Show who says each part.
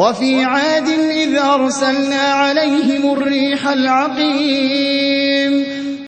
Speaker 1: وفي عاد إذ أرسلنا عليهم الريح العقيم